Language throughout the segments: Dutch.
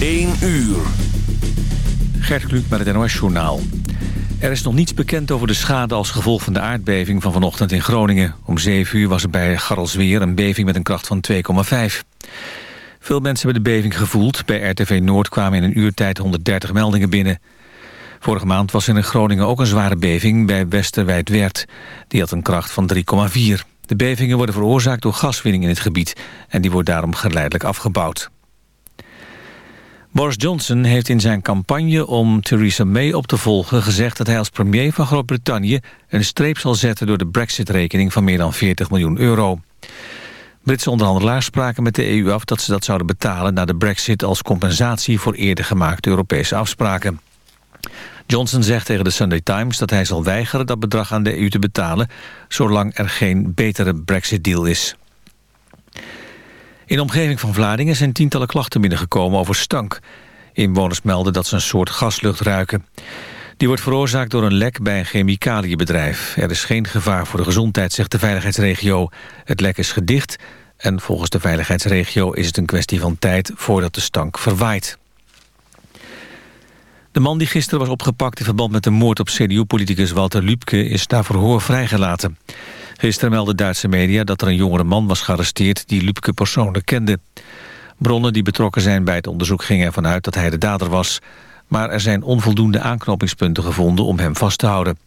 1 uur. Gert Kluk met het NOS-journaal. Er is nog niets bekend over de schade als gevolg van de aardbeving van vanochtend in Groningen. Om 7 uur was er bij Garrelsweer een beving met een kracht van 2,5. Veel mensen hebben de beving gevoeld. Bij RTV Noord kwamen in een uurtijd 130 meldingen binnen. Vorige maand was in Groningen ook een zware beving bij Westerwijdwerd. Die had een kracht van 3,4. De bevingen worden veroorzaakt door gaswinning in het gebied... en die wordt daarom geleidelijk afgebouwd. Boris Johnson heeft in zijn campagne om Theresa May op te volgen gezegd dat hij als premier van Groot-Brittannië een streep zal zetten door de brexit-rekening van meer dan 40 miljoen euro. Britse onderhandelaars spraken met de EU af dat ze dat zouden betalen na de brexit als compensatie voor eerder gemaakte Europese afspraken. Johnson zegt tegen de Sunday Times dat hij zal weigeren dat bedrag aan de EU te betalen zolang er geen betere brexit-deal is. In de omgeving van Vlaardingen zijn tientallen klachten binnengekomen over stank. Inwoners melden dat ze een soort gaslucht ruiken. Die wordt veroorzaakt door een lek bij een chemicaliënbedrijf. Er is geen gevaar voor de gezondheid, zegt de veiligheidsregio. Het lek is gedicht en volgens de veiligheidsregio is het een kwestie van tijd voordat de stank verwaait. De man die gisteren was opgepakt in verband met de moord op CDU-politicus Walter Lübke is naar verhoor vrijgelaten. Gisteren meldde Duitse media dat er een jongere man was gearresteerd die Lübke persoonlijk kende. Bronnen die betrokken zijn bij het onderzoek gingen ervan uit dat hij de dader was. Maar er zijn onvoldoende aanknopingspunten gevonden om hem vast te houden.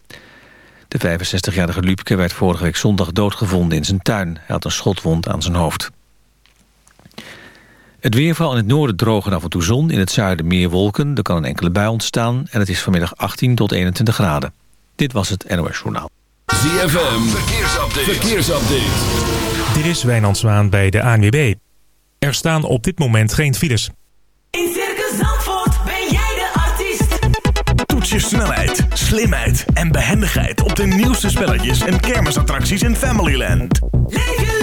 De 65-jarige Lübke werd vorige week zondag doodgevonden in zijn tuin. Hij had een schotwond aan zijn hoofd. Het weerval in het noorden droog en af en toe zon. In het zuiden meer wolken. Er kan een enkele bui ontstaan. En het is vanmiddag 18 tot 21 graden. Dit was het NOS Journaal. ZFM, verkeersupdate. verkeersupdate. Dit is Wijnand Zwaan bij de ANWB. Er staan op dit moment geen files. In Circus Zandvoort ben jij de artiest. Toets je snelheid, slimheid en behendigheid op de nieuwste spelletjes en kermisattracties in Familyland. Leef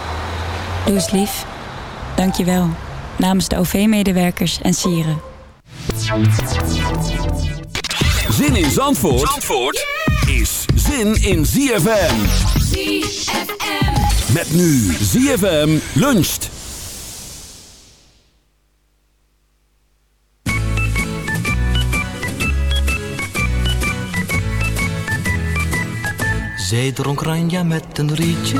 Doe eens lief. Dank je wel. Namens de OV-medewerkers en sieren. Zin in Zandvoort, Zandvoort is zin in ZFM. ZFM. Met nu ZFM luncht. Zij dronk Ranja met een rietje,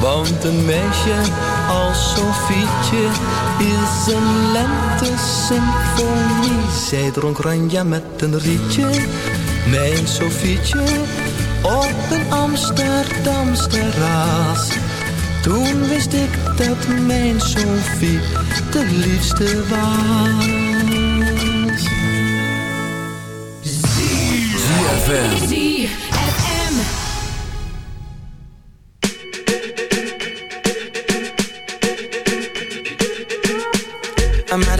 Want een meisje als Sofietje is een lente-symfonie. Zij dronk ranja met een rietje, mijn Sofietje, op een Amsterdams terras. Toen wist ik dat mijn Sofie de liefste was. ZFM.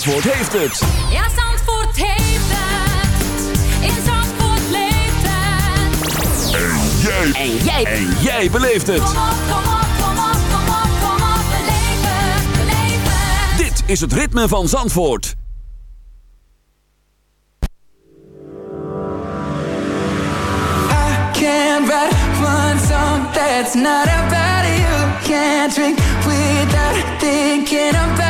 Zandvoort heeft het. Ja, Zandvoort heeft het. In Zandvoort leeft het. En jij. En jij. En jij beleeft het. Kom op, kom op, kom op, kom op, kom op. Beleef het, beleef het. Dit is het ritme van Zandvoort. I can't write one song that's not about you. Can't drink without thinking about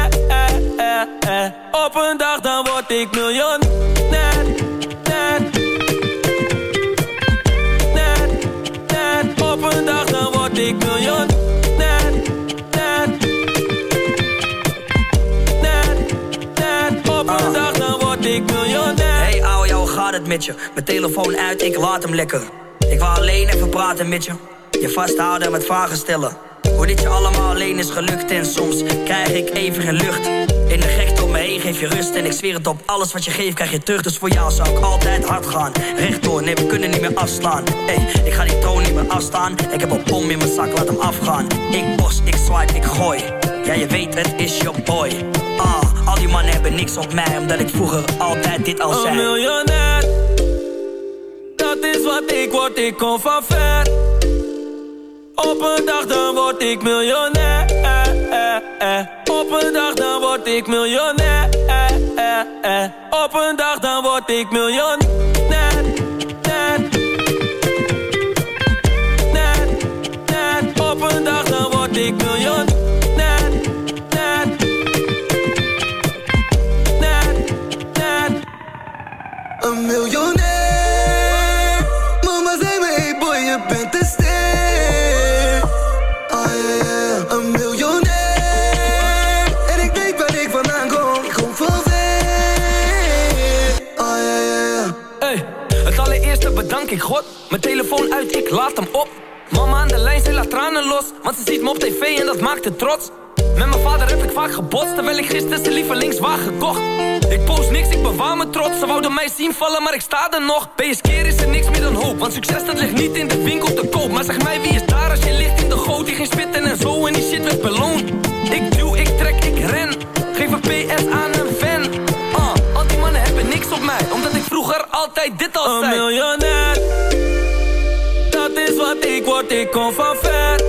Op een dag dan word ik miljonair. Net. Net. Net. Op een dag dan word ik miljonair. Net. Net. Net. Op een dag dan word ik miljonair. Hey ouwe, jou, gaat het met je? Mijn telefoon uit, ik laat hem lekker. Ik wil alleen even praten met je. Je vasthouden en met vragen stellen. Dit je allemaal alleen is gelukt en soms krijg ik even geen lucht. In de gekte om me heen geef je rust en ik zweer het op. Alles wat je geeft krijg je terug, dus voor jou zou ik altijd hard gaan. Rechtdoor, nee we kunnen niet meer afslaan. Hey, ik ga die troon niet meer afstaan. Ik heb een bom in mijn zak, laat hem afgaan. Ik bos, ik swipe, ik gooi. Ja je weet het is your boy. Ah, al die mannen hebben niks op mij, omdat ik vroeger altijd dit al Een zei. miljonair, dat is wat ik word, ik kom van ver. Op een dag dan word ik miljonair. Op een dag dan word ik miljonair. Op een dag dan word ik miljonair. Ik God. Mijn telefoon uit, ik laat hem op. Mama aan de lijn, ze laat tranen los. Want ze ziet me op tv en dat maakt het trots. Met mijn vader heb ik vaak gebotst, terwijl ik gisteren zijn lievelingswagen gekocht. Ik post niks, ik bewaar me trots. Ze wouden mij zien vallen, maar ik sta er nog. Bij keer is er niks meer dan hoop. Want succes dat ligt niet in de winkel te koop. Maar zeg mij, wie is daar als je ligt in de goot? Die ging spitten en zo en die shit werd beloond. Er altijd dit al zei. Een miljonair, dat is wat ik word, ik kom van ver.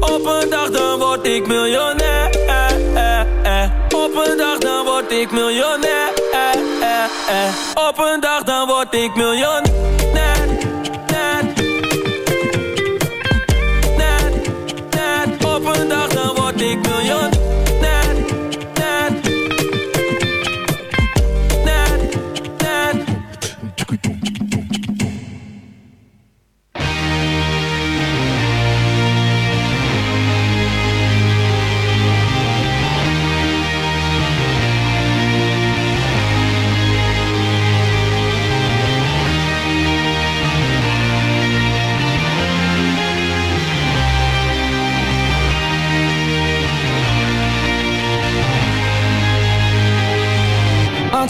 Op een dag dan word ik miljonair. Op een dag dan word ik miljonair. Op een dag dan word ik miljonair.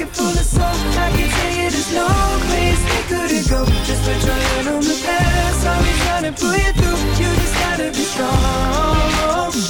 pocket full of soap I can tell you there's no place we couldn't go. Just put your hand on the past. I'll be trying to pull you through. You just gotta be strong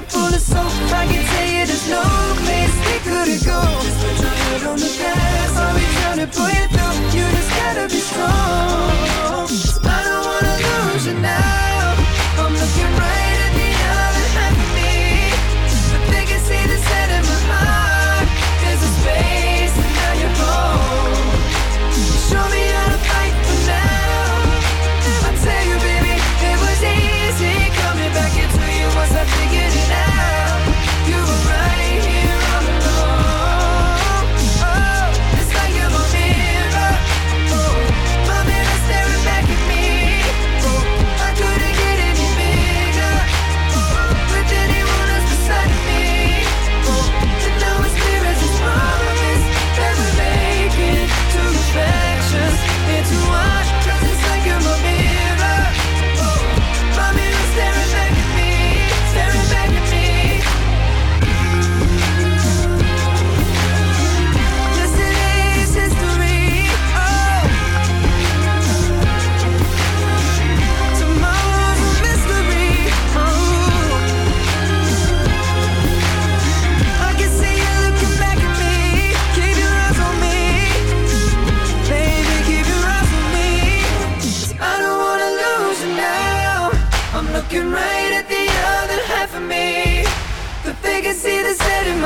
pocket full of soap. I can tell you there's no place we couldn't go Just put your head on the gas. I'll be trying to pull through You just gotta be strong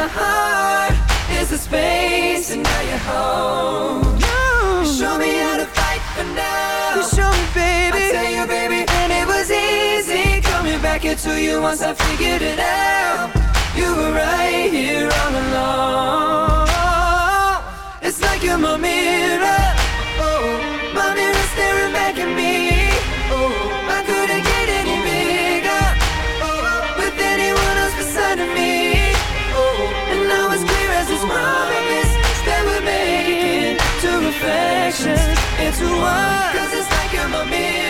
my heart is the space, and now you're home. You show me how to fight for now. You show me, baby. I tell you, baby, and it was easy coming back into you once I figured it out. You were right here all along. It's like you're my mirror. Into one. Cause it's like you're my mirror.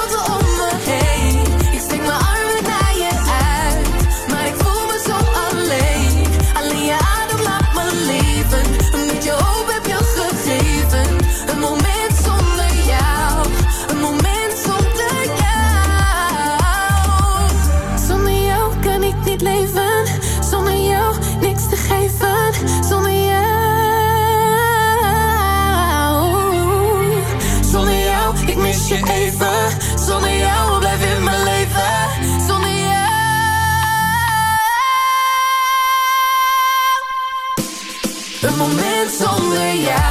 yeah.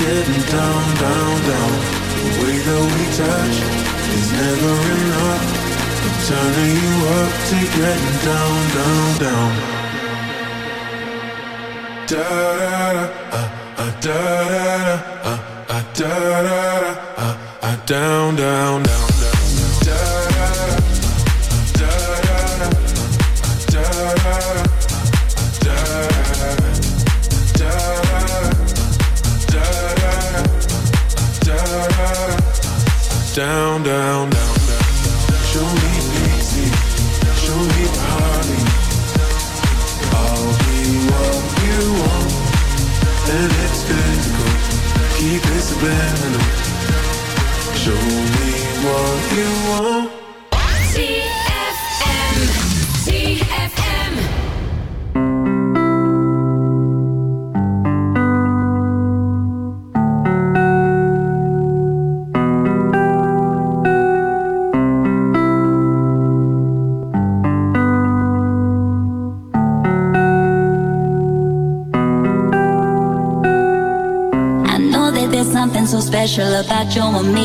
Getting down, down, down. The way that we touch is never enough. I'm turning you up to getting down, down, down. Da da da, uh, uh, da da da, uh, uh, da da da, uh, uh, down, down, down, down, down, down, 叫我们。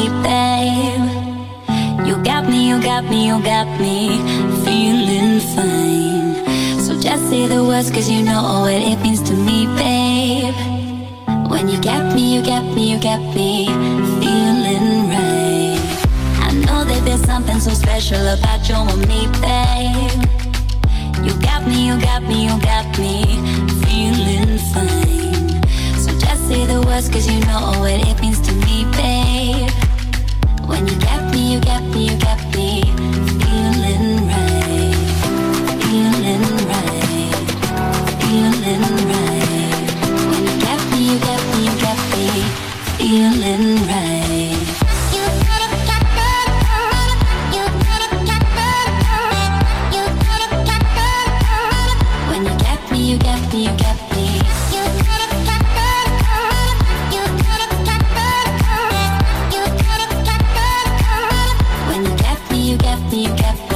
you kept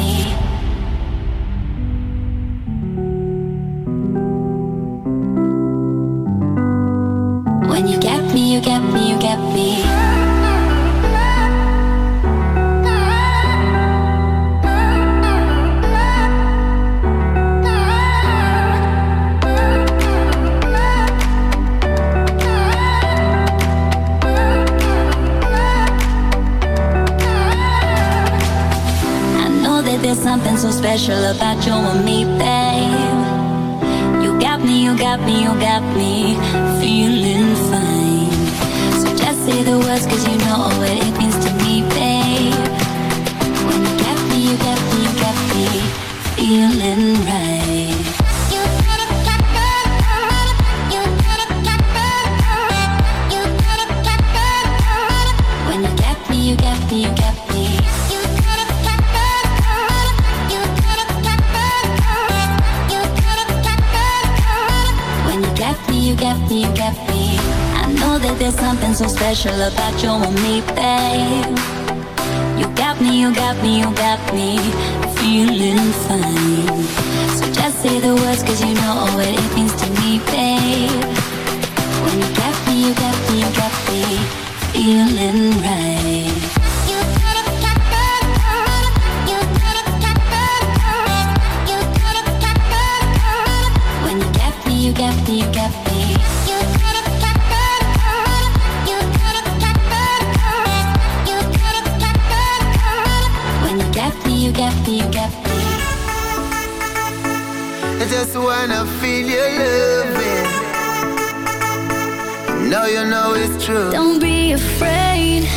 Now you know it's true. Don't be afraid.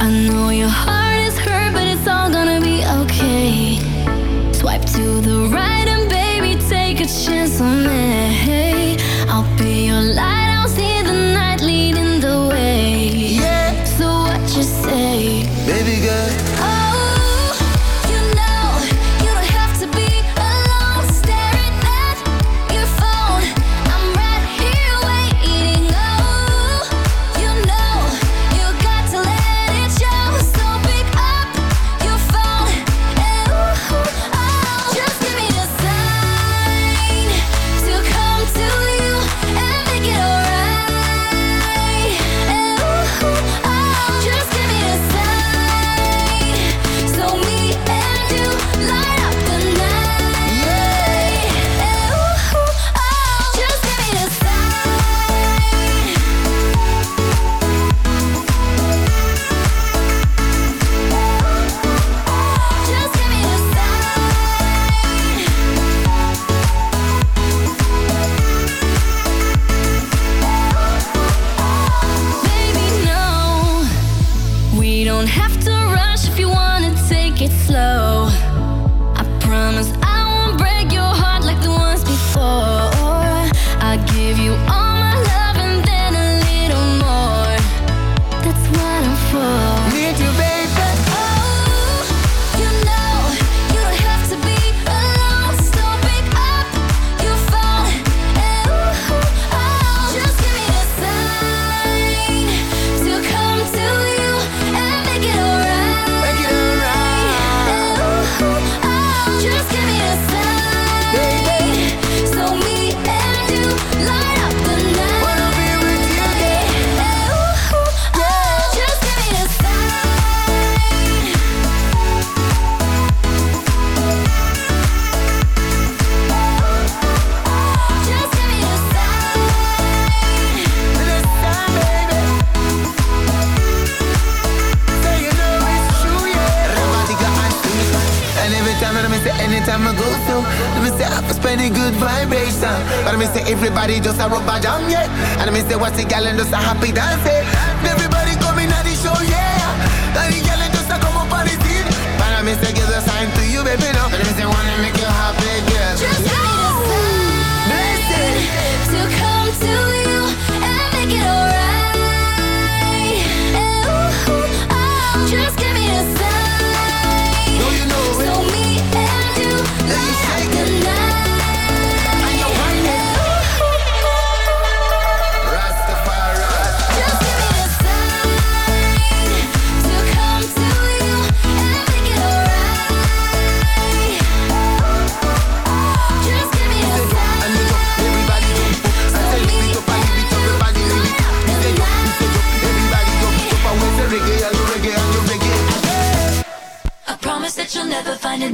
I know your heart is hurt But it's all gonna be okay. Swipe to the right and baby Take a chance on me. I'll be your light. Everybody just a rubber jam, yeah. And miss say what's the gal and just a happy dance, yeah. Everybody coming at the show, yeah. And the gal and just a come up on the scene. But I miss say give a sign to you, baby, no. I miss say wanna make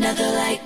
another like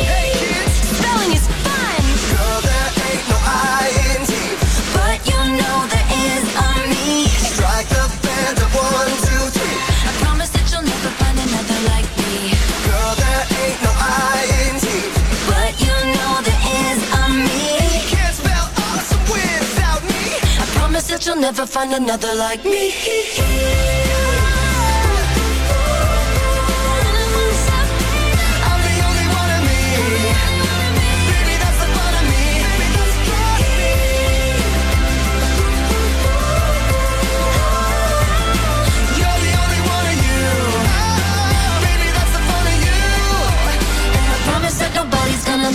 The one, two, three. I promise that you'll never find another like me. Girl, there ain't no I in T. But you know there is me. Can't spell awesome without me. I promise that you'll never find another like me.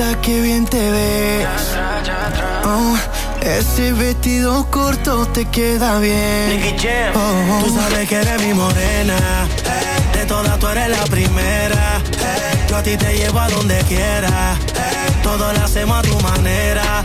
Perfecta que bien te ves. Oh, ese vestido corto te queda bien. Oh. Tú sabes que eres mi morena. De todas tú eres la primera. Yo a ti te llevo a donde quiera. Todo lo hacemos a tu manera.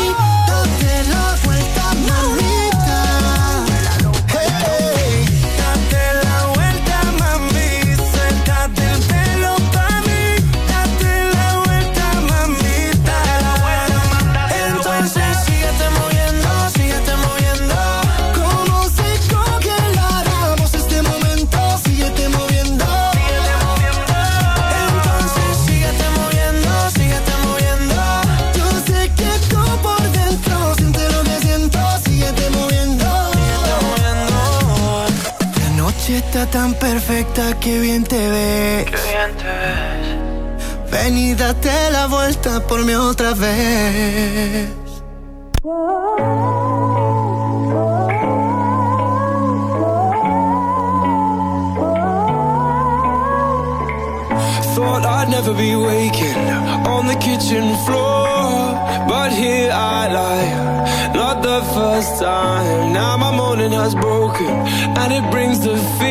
vuelta por mí otra vez. Thought I'd never be waking on the kitchen floor, but here I lie, not the first time. Now my morning has broken, and it brings the fear.